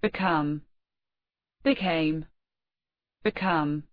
become became become.